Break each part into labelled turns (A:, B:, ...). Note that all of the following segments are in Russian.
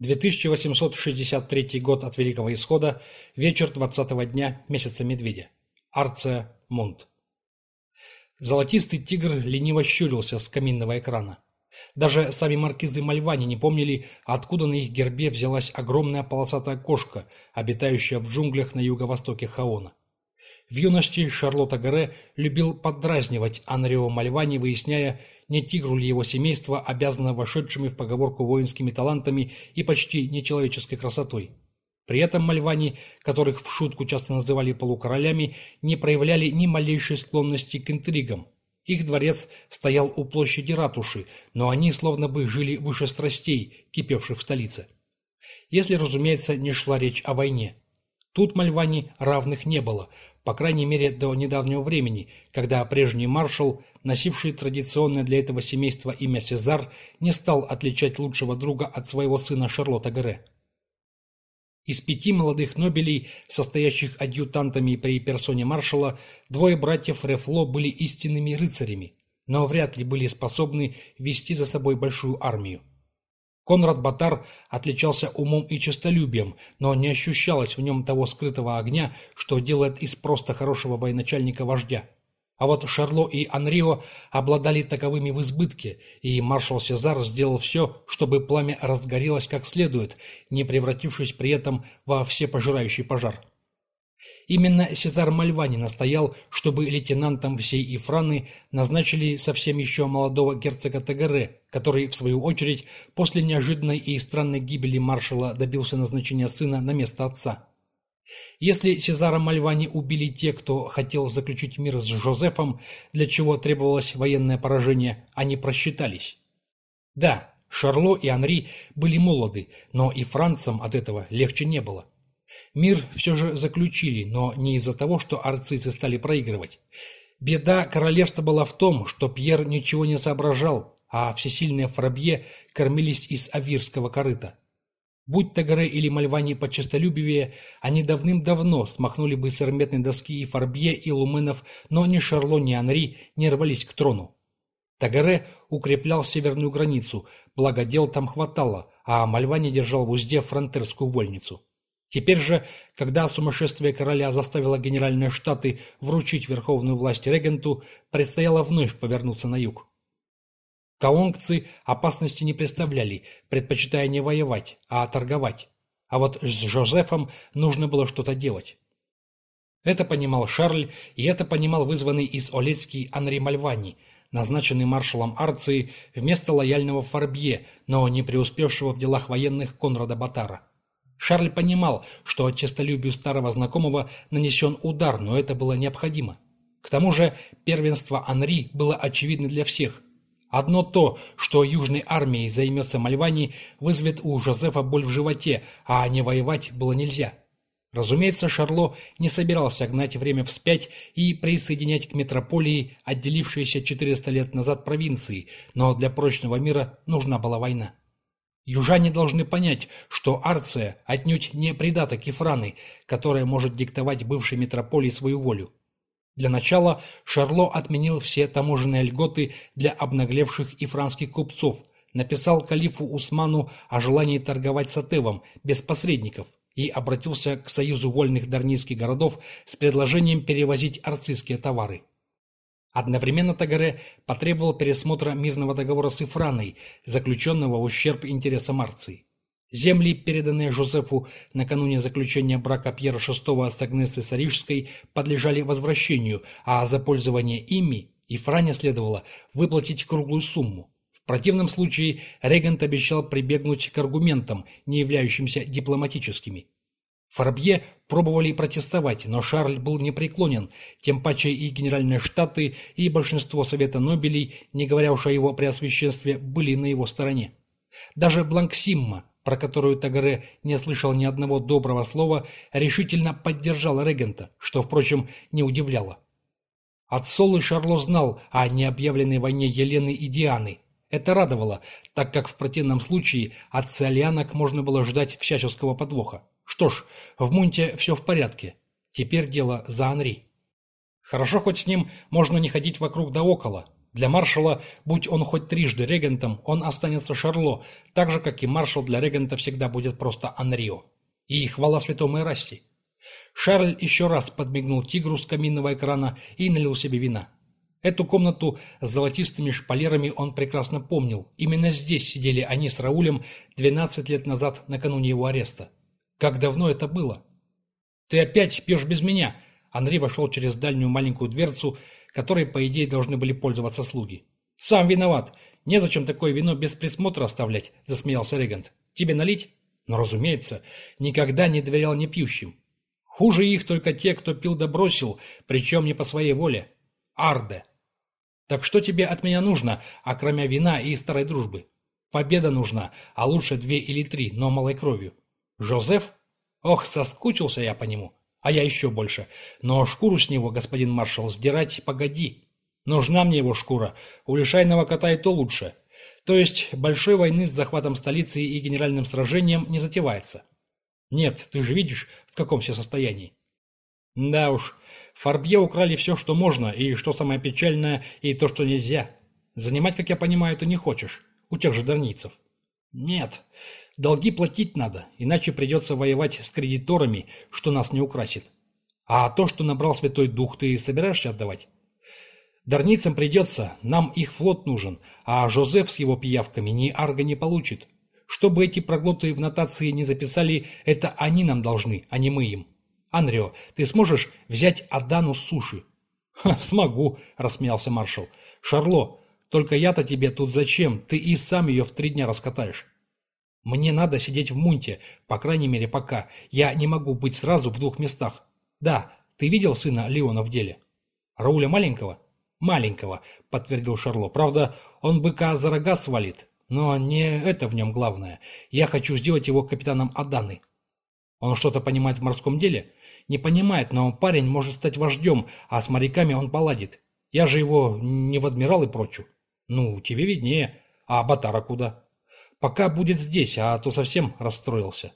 A: 2863 год от Великого Исхода, вечер 20-го дня месяца Медведя. Арция Мунт. Золотистый тигр лениво щурился с каминного экрана. Даже сами маркизы Мальвани не помнили, откуда на их гербе взялась огромная полосатая кошка, обитающая в джунглях на юго-востоке Хаона. В юности Шарлотта Гаре любил поддразнивать Анрио Мальвани, выясняя, не тигру ли его семейство обязано вошедшими в поговорку воинскими талантами и почти нечеловеческой красотой. При этом мальвани, которых в шутку часто называли полукоролями, не проявляли ни малейшей склонности к интригам. Их дворец стоял у площади ратуши, но они словно бы жили выше страстей, кипевших в столице. Если, разумеется, не шла речь о войне. Тут Мальвани равных не было, по крайней мере до недавнего времени, когда прежний маршал, носивший традиционное для этого семейства имя Сезар, не стал отличать лучшего друга от своего сына Шарлотта Гаре. Из пяти молодых нобелей, состоящих адъютантами при персоне маршала, двое братьев Рефло были истинными рыцарями, но вряд ли были способны вести за собой большую армию. Конрад Батар отличался умом и честолюбием, но не ощущалось в нем того скрытого огня, что делает из просто хорошего военачальника вождя. А вот Шарло и Анрио обладали таковыми в избытке, и маршал Сезар сделал все, чтобы пламя разгорелось как следует, не превратившись при этом во всепожирающий пожар. Именно Сезар Мальвани настоял, чтобы лейтенантом всей Ифраны назначили совсем еще молодого герцога Тагаре, который, в свою очередь, после неожиданной и странной гибели маршала добился назначения сына на место отца. Если Сезара Мальвани убили те, кто хотел заключить мир с Жозефом, для чего требовалось военное поражение, они просчитались. Да, Шарло и Анри были молоды, но и францам от этого легче не было. Мир все же заключили, но не из-за того, что арцийцы стали проигрывать. Беда королевства была в том, что Пьер ничего не соображал, а всесильные Фрабье кормились из авирского корыта. Будь Тагаре или Мальвани почестолюбивее, они давным-давно смахнули бы с эрметной доски и Фарбье, и Луменов, но ни Шарло, ни Анри не рвались к трону. Тагаре укреплял северную границу, благо дел там хватало, а Мальвани держал в узде фронтерскую вольницу. Теперь же, когда сумасшествие короля заставило генеральные штаты вручить верховную власть регенту, предстояло вновь повернуться на юг. Каонгцы опасности не представляли, предпочитая не воевать, а торговать. А вот с Жозефом нужно было что-то делать. Это понимал Шарль, и это понимал вызванный из Олецкий Анри Мальвани, назначенный маршалом Арции вместо лояльного Фарбье, но не преуспевшего в делах военных Конрада Батара. Шарль понимал, что честолюбию старого знакомого нанесен удар, но это было необходимо. К тому же первенство Анри было очевидно для всех. Одно то, что южной армией займется Мальвани, вызовет у Жозефа боль в животе, а не воевать было нельзя. Разумеется, Шарло не собирался гнать время вспять и присоединять к метрополии отделившиеся 400 лет назад провинции, но для прочного мира нужна была война. Южане должны понять, что Арция отнюдь не придаток Ефраны, которая может диктовать бывшей метрополии свою волю. Для начала Шарло отменил все таможенные льготы для обнаглевших ифранских купцов, написал калифу Усману о желании торговать с Атевом без посредников и обратился к Союзу вольных дарнийских городов с предложением перевозить арцистские товары. Одновременно Тагаре потребовал пересмотра мирного договора с Ифраной, заключенного в ущерб интересам Арции. Земли, переданные Жозефу накануне заключения брака Пьера VI с Агнесой Сарижской, подлежали возвращению, а за пользование ими Ифране следовало выплатить круглую сумму. В противном случае Регент обещал прибегнуть к аргументам, не являющимся дипломатическими. Фарбье пробовали протестовать, но Шарль был непреклонен, тем паче и генеральные штаты, и большинство Совета Нобелей, не говоря уж о его преосвященстве, были на его стороне. Даже Бланксимма, про которую Тагаре не слышал ни одного доброго слова, решительно поддержал регента, что, впрочем, не удивляло. От Солы Шарло знал о необъявленной войне Елены и Дианы. Это радовало, так как в противном случае от циолианок можно было ждать всяческого подвоха. Что ж, в Мунте все в порядке. Теперь дело за Анри. Хорошо, хоть с ним можно не ходить вокруг да около. Для маршала, будь он хоть трижды регентом, он останется Шарло, так же, как и маршал для регента всегда будет просто Анрио. И хвала святому Эрасти. Шарль еще раз подмигнул тигру с каминного экрана и налил себе вина. Эту комнату с золотистыми шпалерами он прекрасно помнил. Именно здесь сидели они с Раулем 12 лет назад, накануне его ареста. Как давно это было? «Ты опять пьешь без меня!» Андрей вошел через дальнюю маленькую дверцу, которой, по идее, должны были пользоваться слуги. «Сам виноват. Незачем такое вино без присмотра оставлять», — засмеялся Регент. «Тебе налить?» «Но, разумеется, никогда не доверял непьющим. Хуже их только те, кто пил да бросил, причем не по своей воле. Арде. Так что тебе от меня нужно, кроме вина и старой дружбы? Победа нужна, а лучше две или три, но малой кровью. Жозеф? Ох, соскучился я по нему. А я еще больше. Но шкуру с него, господин маршал, сдирать погоди. Нужна мне его шкура. У лишайного кота и то лучше. То есть большой войны с захватом столицы и генеральным сражением не затевается. Нет, ты же видишь, в каком все состоянии. Да уж, Фарбье украли все, что можно, и, что самое печальное, и то, что нельзя. Занимать, как я понимаю, ты не хочешь. У тех же дарницев. Нет, долги платить надо, иначе придется воевать с кредиторами, что нас не украсит. А то, что набрал Святой Дух, ты собираешься отдавать? Дарницам придется, нам их флот нужен, а Жозеф с его пиявками ни арга не получит. Чтобы эти проглоты в нотации не записали, это они нам должны, а не мы им. Анрио, ты сможешь взять Адану с суши? Ха, смогу, рассмеялся маршал. Шарло, только я-то тебе тут зачем? Ты и сам ее в три дня раскатаешь. Мне надо сидеть в мунте, по крайней мере пока. Я не могу быть сразу в двух местах. Да, ты видел сына Леона в деле? Рауля маленького? Маленького, подтвердил Шарло. Правда, он быка за рога свалит. Но не это в нем главное. Я хочу сделать его капитаном Аданы. Он что-то понимает в морском деле? Не понимает, но парень может стать вождем, а с моряками он поладит. Я же его не в адмирал и прочу. Ну, тебе виднее. А Батара куда? Пока будет здесь, а то совсем расстроился.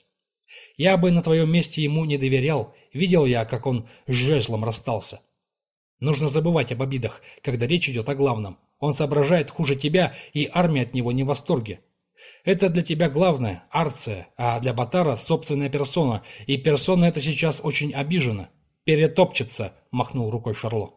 A: Я бы на твоем месте ему не доверял. Видел я, как он с жезлом расстался. Нужно забывать об обидах, когда речь идет о главном. Он соображает хуже тебя, и армия от него не в восторге. Это для тебя главное, Арция, а для Батара собственная персона, и персона эта сейчас очень обижена. Перетопчется, махнул рукой Шарло.